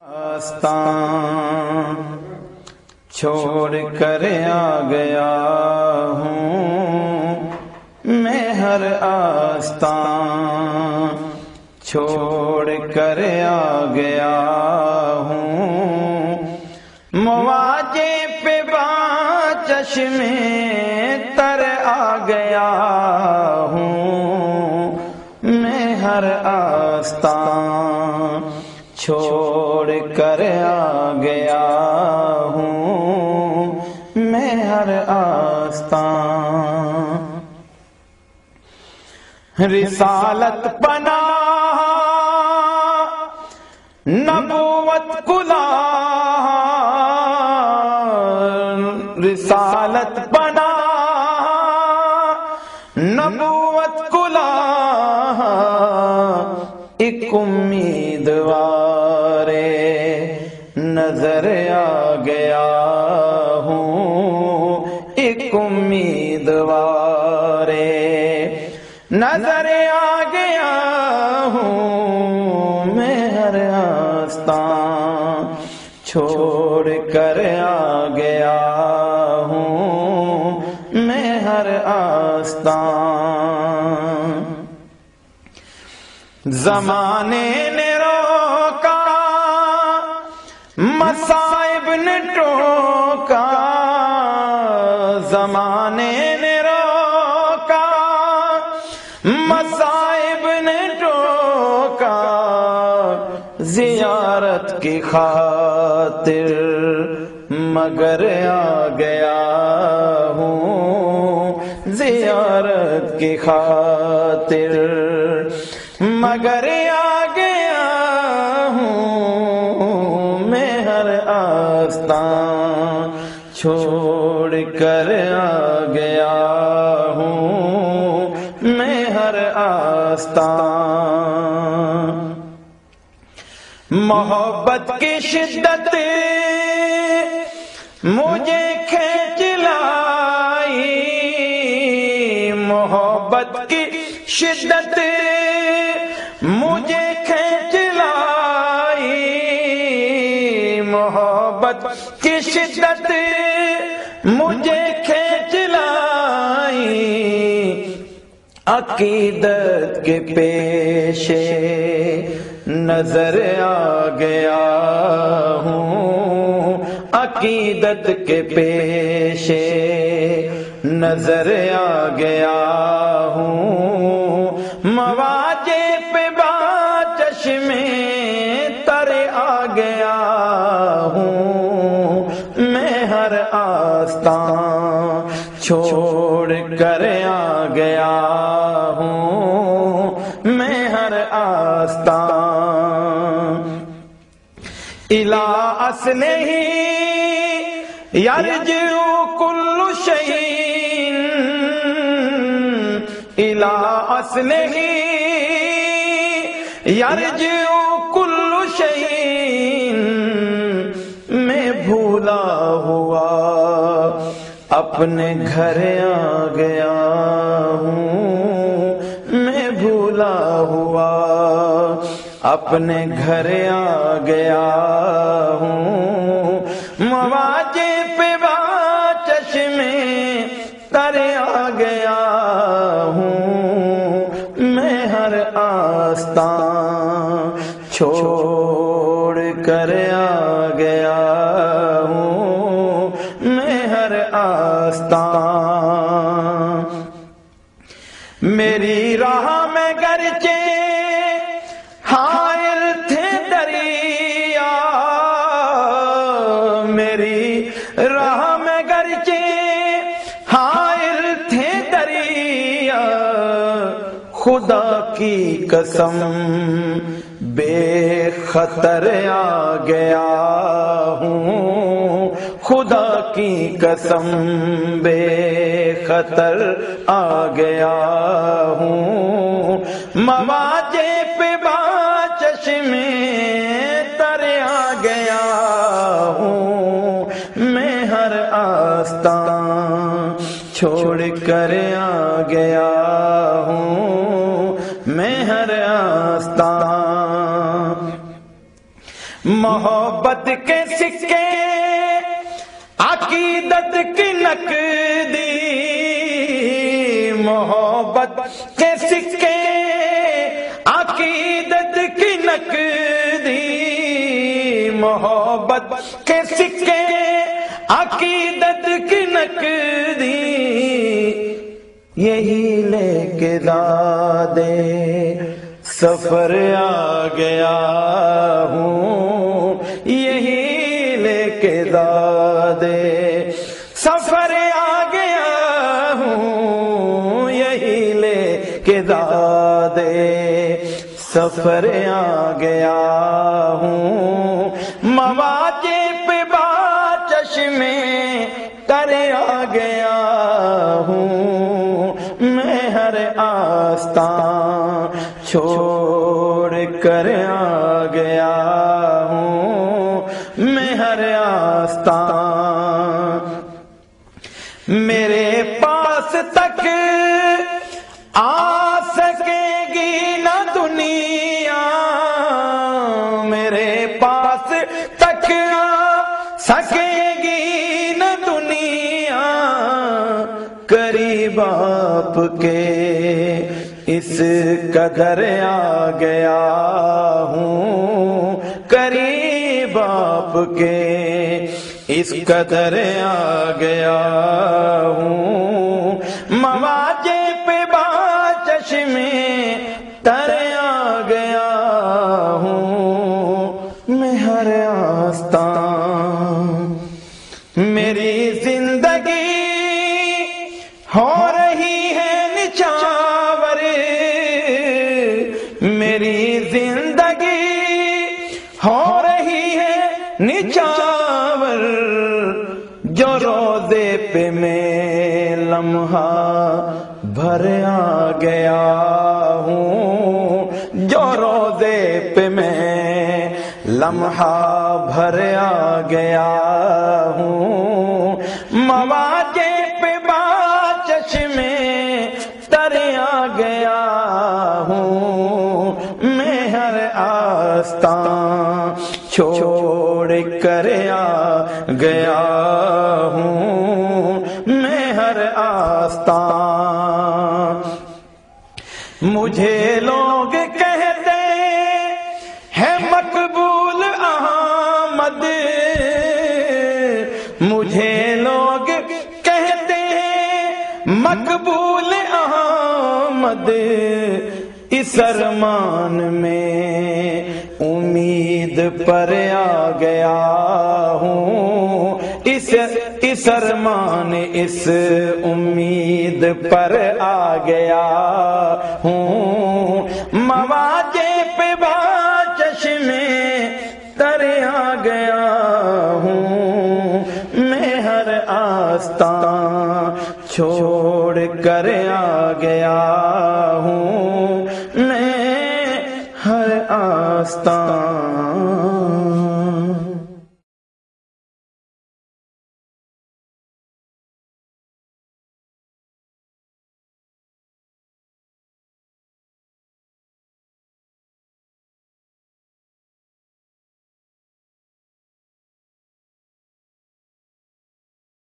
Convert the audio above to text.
آستان چھوڑ کر آ گیا ہوں میں ہر آستان چھوڑ کر آ گیا ہوں مواجے پہ با چشمے تر آ گیا ہوں میں ہر آستان چھوڑ کر آ گیا ہوں میں ہر آستان رسالت بنا نبوت کلا رسالت نظر آ گیا ہوں، ایک امیدوار نظر آ گیا ہوں، میں ہر آستان چھوڑ کر آ گیا ہوں، میں ہر آستان زمانے نے مسائب نے ٹوکا زمانے نے روکا مسائب نے ٹوکا زیارت کی خاطر مگر آ گیا ہوں۔ زیارت کی خاطر مگر آ میں آستان۔ محبت کی شدت مجھے کھینچ لائی۔ محبت کی شدت مجھے عقیدت کے پیشے نظر آ گیا ہوں۔ عقیدت کے پیشے نظر آ گیا ہوں۔ مواجے پہ با چشمے تر آ گیا ہوں۔ میں ہر آستان چھوڑ کر آستان الا اصل ہی یرجو کل شہین الا اصل ہی یرجو کل شہین میں بھولا ہوا، اپنے گھر آ گیا ہوں۔ اپنے گھر آ گیا ہوں۔ مواجے پہ با چشمے تر آ گیا ہوں۔ میں ہر آستان چھوڑ کر آ گیا ہوں۔ میں ہر آستان میری خدا کی قسم، بے خطر آ گیا ہوں۔ خدا کی قسم، بے خطر آ گیا ہوں۔ مواجے پہ با چشمے تر آ گیا ہوں۔ میں ہر آستان چھوڑ کر آ گیا ہوں محبت کے سکے، عقیدت کی نقدی۔ محبت کے سکے، عقیدت کی نقدی۔ محبت کے سکے، عقیدت کی نقدی۔ یہی لے کے دادے۔ سفر آ گیا ہوں، یہی لے کے دادے سفر آ گیا ہوں، یہی لے کے دادے سفر آ گیا ہوں مواجے پہ با چشمے کر آ گیا ہوں۔ میں ہر آستان چھوڑ کر آ گیا ہوں میں ہر آستان میرے پاس تک آ سکے گی نہ دنیا میرے پاس تک آ سکے گی نہ دنیا قریب آپ کے اس قدر آ گیا ہوں قریب آپ کے اس قدر آ گیا ہوں لمحہ بھر آ گیا ہوں۔ جو روزے پہ میں لمحہ بھر آ گیا ہوں۔ مواجے پہ با چشمے تر آ گیا ہوں۔ میں ہر آستان چھوڑ کر آ گیا ہوں۔ آستان مجھے لوگ کہتے ہیں مقبول احمد۔ مجھے لوگ کہتے ہیں مقبول احمد۔ اس ارمان میں امید پر آ گیا ہوں۔ اس اس ارمان اس امید پر آ گیا ہوں۔ مواجے پہ با چشمے تر آ گیا ہوں۔ میں ہر آستان چھوڑ کر آ گیا ہوں۔ میں ہر آستان